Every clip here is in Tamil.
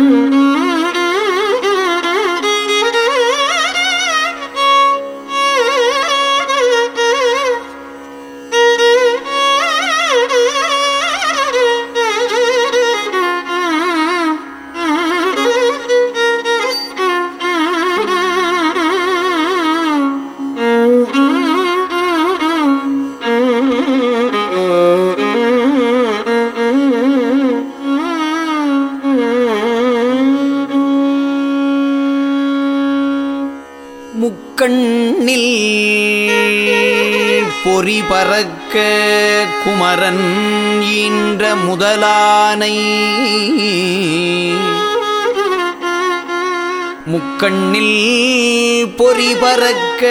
Música கண்ணில் பொறி பறக்க குமரன் ஈன்ற முதலானை. முக்கண்ணில் பொறி பறக்க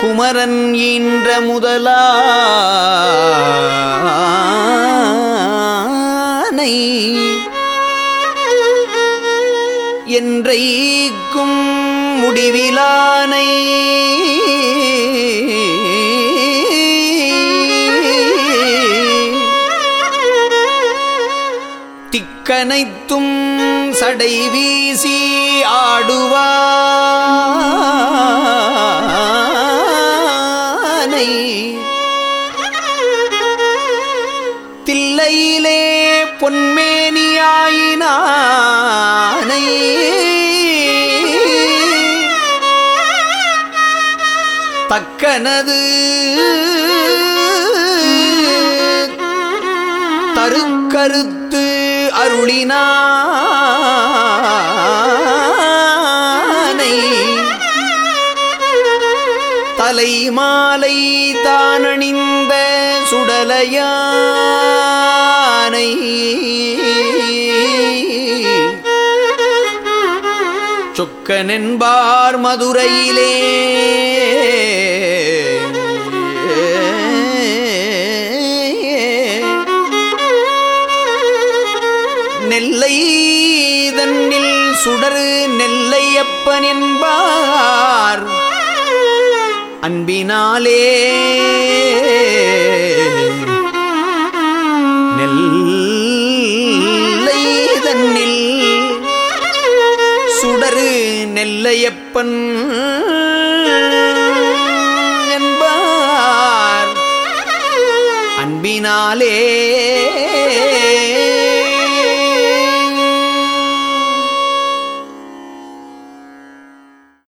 குமரன் ஈன்ற முதலானை. என்றைக்கும் முடிவிலானை. திக்கனைத்தும் சடை வீசி ஆடுவானை. தில்லையிலே பொன்மேனியாயினானை தக்கனது தருக்கருத்து அருளினானை. தலைமாலை தானணிந்த சுடலையானை. சொக்கனென்பார் மதுரையிலே சுடரு நெல்லையப்பன் என்பார். அன்பினாலே நெல்லை தன்னில் சுடரு நெல்லையப்பன் என்பார். அன்பினாலே